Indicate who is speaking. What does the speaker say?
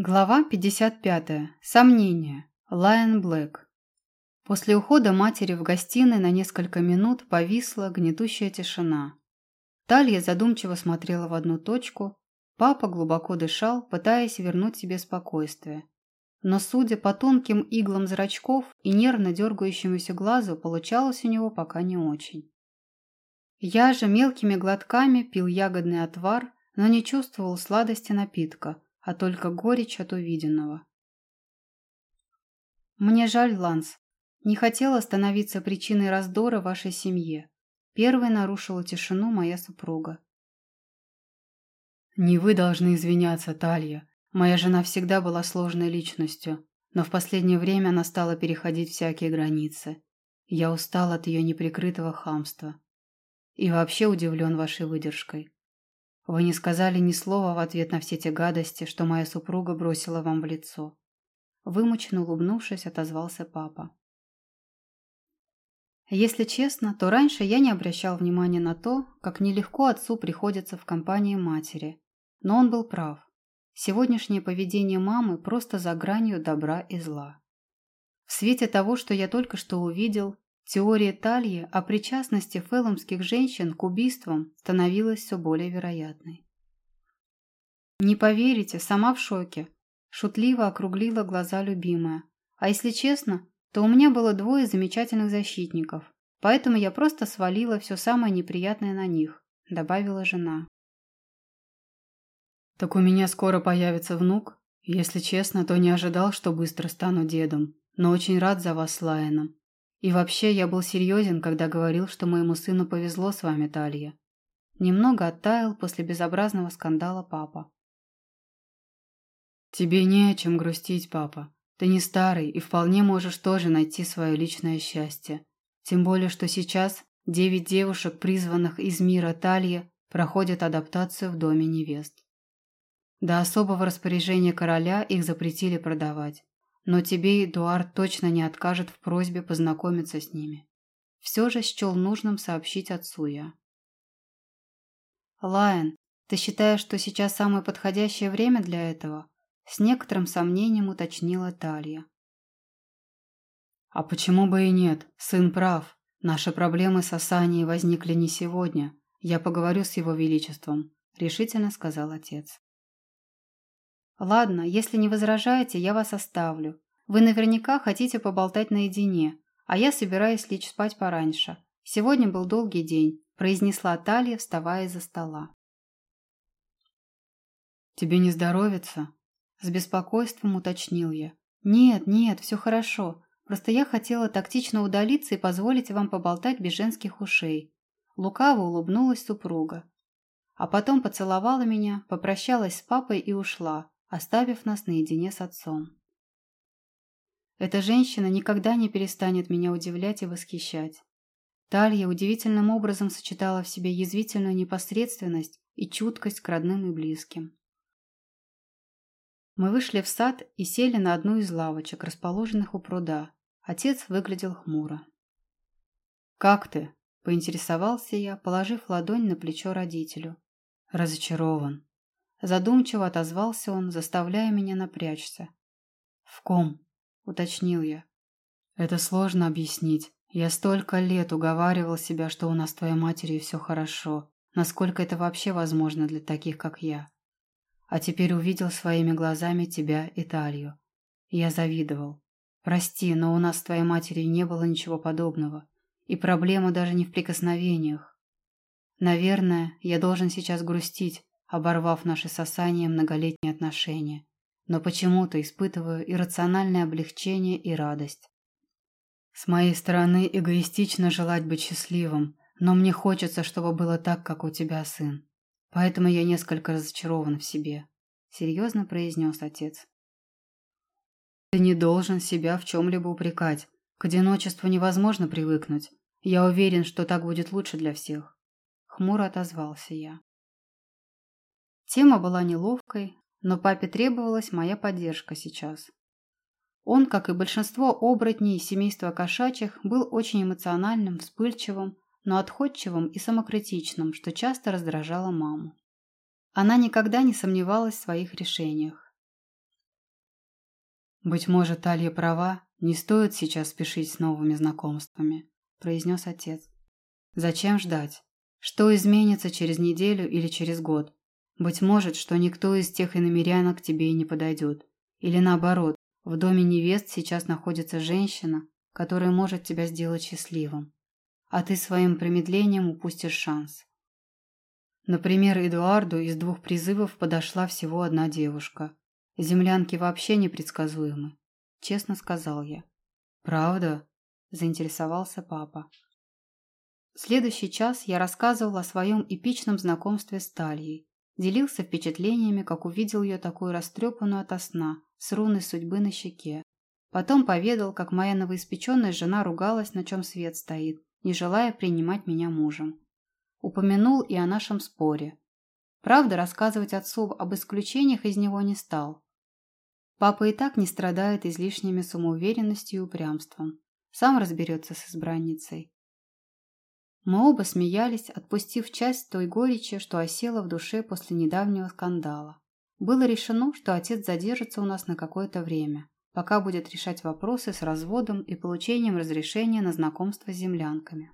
Speaker 1: Глава 55. Сомнения. Лайон Блэк. После ухода матери в гостиной на несколько минут повисла гнетущая тишина. Талья задумчиво смотрела в одну точку, папа глубоко дышал, пытаясь вернуть себе спокойствие. Но, судя по тонким иглам зрачков и нервно дергающемуся глазу, получалось у него пока не очень. Я же мелкими глотками пил ягодный отвар, но не чувствовал сладости напитка – а только горечь от увиденного. Мне жаль, Ланс. Не хотела становиться причиной раздора вашей семье. Первой нарушила тишину моя супруга. Не вы должны извиняться, Талья. Моя жена всегда была сложной личностью, но в последнее время она стала переходить всякие границы. Я устал от ее неприкрытого хамства. И вообще удивлен вашей выдержкой. Вы не сказали ни слова в ответ на все те гадости, что моя супруга бросила вам в лицо. Вымученно улыбнувшись, отозвался папа. Если честно, то раньше я не обращал внимания на то, как нелегко отцу приходится в компании матери. Но он был прав. Сегодняшнее поведение мамы просто за гранью добра и зла. В свете того, что я только что увидел, Теория Тальи о причастности феломских женщин к убийствам становилась все более вероятной. «Не поверите, сама в шоке», – шутливо округлила глаза любимая. «А если честно, то у меня было двое замечательных защитников, поэтому я просто свалила все самое неприятное на них», – добавила жена. «Так у меня скоро появится внук. Если честно, то не ожидал, что быстро стану дедом, но очень рад за вас с Лайеном. И вообще, я был серьезен, когда говорил, что моему сыну повезло с вами, Талья. Немного оттаял после безобразного скандала папа. Тебе не о чем грустить, папа. Ты не старый и вполне можешь тоже найти свое личное счастье. Тем более, что сейчас девять девушек, призванных из мира Талья, проходят адаптацию в доме невест. До особого распоряжения короля их запретили продавать. Но тебе Эдуард точно не откажет в просьбе познакомиться с ними. Все же счел нужным сообщить отцу я. Лайон, ты считаешь, что сейчас самое подходящее время для этого? С некоторым сомнением уточнила Талья. А почему бы и нет? Сын прав. Наши проблемы с Асанией возникли не сегодня. Я поговорю с его величеством, решительно сказал отец. «Ладно, если не возражаете, я вас оставлю. Вы наверняка хотите поболтать наедине, а я собираюсь лечь спать пораньше. Сегодня был долгий день», – произнесла Талия, вставая из-за стола. «Тебе не здоровится?» – с беспокойством уточнил я. «Нет, нет, все хорошо. Просто я хотела тактично удалиться и позволить вам поболтать без женских ушей». Лукаво улыбнулась супруга. А потом поцеловала меня, попрощалась с папой и ушла, оставив нас наедине с отцом. Эта женщина никогда не перестанет меня удивлять и восхищать. Талья удивительным образом сочетала в себе язвительную непосредственность и чуткость к родным и близким. Мы вышли в сад и сели на одну из лавочек, расположенных у пруда. Отец выглядел хмуро. «Как ты?» – поинтересовался я, положив ладонь на плечо родителю. «Разочарован», Задумчиво отозвался он, заставляя меня напрячься. «В ком?» – уточнил я. «Это сложно объяснить. Я столько лет уговаривал себя, что у нас с твоей матерью все хорошо. Насколько это вообще возможно для таких, как я? А теперь увидел своими глазами тебя и Талью. Я завидовал. Прости, но у нас с твоей матерью не было ничего подобного. И проблема даже не в прикосновениях. Наверное, я должен сейчас грустить, оборвав наши сосания многолетние отношения, но почему-то испытываю иррациональное облегчение и радость. С моей стороны эгоистично желать быть счастливым, но мне хочется, чтобы было так, как у тебя, сын. Поэтому я несколько разочарован в себе», — серьезно произнес отец. «Ты не должен себя в чем-либо упрекать. К одиночеству невозможно привыкнуть. Я уверен, что так будет лучше для всех». Хмуро отозвался я. Тема была неловкой, но папе требовалась моя поддержка сейчас. Он, как и большинство оборотней семейства кошачьих, был очень эмоциональным, вспыльчивым, но отходчивым и самокритичным, что часто раздражало маму. Она никогда не сомневалась в своих решениях. «Быть может, Талья права, не стоит сейчас спешить с новыми знакомствами», – произнес отец. «Зачем ждать? Что изменится через неделю или через год? Быть может, что никто из тех иномерянок к тебе и не подойдет. Или наоборот, в доме невест сейчас находится женщина, которая может тебя сделать счастливым. А ты своим промедлением упустишь шанс. Например, Эдуарду из двух призывов подошла всего одна девушка. Землянки вообще непредсказуемы, честно сказал я. Правда? Заинтересовался папа. Следующий час я рассказывал о своем эпичном знакомстве с Тальей, Делился впечатлениями, как увидел ее такую растрепанную ото сна, с руной судьбы на щеке. Потом поведал, как моя новоиспеченная жена ругалась, на чем свет стоит, не желая принимать меня мужем. Упомянул и о нашем споре. Правда, рассказывать отцу об исключениях из него не стал. Папа и так не страдает излишними самоуверенностью и упрямством. Сам разберется с избранницей. Мы оба смеялись, отпустив часть той горечи, что осела в душе после недавнего скандала. Было решено, что отец задержится у нас на какое-то время, пока будет решать вопросы с разводом и получением разрешения на знакомство с землянками.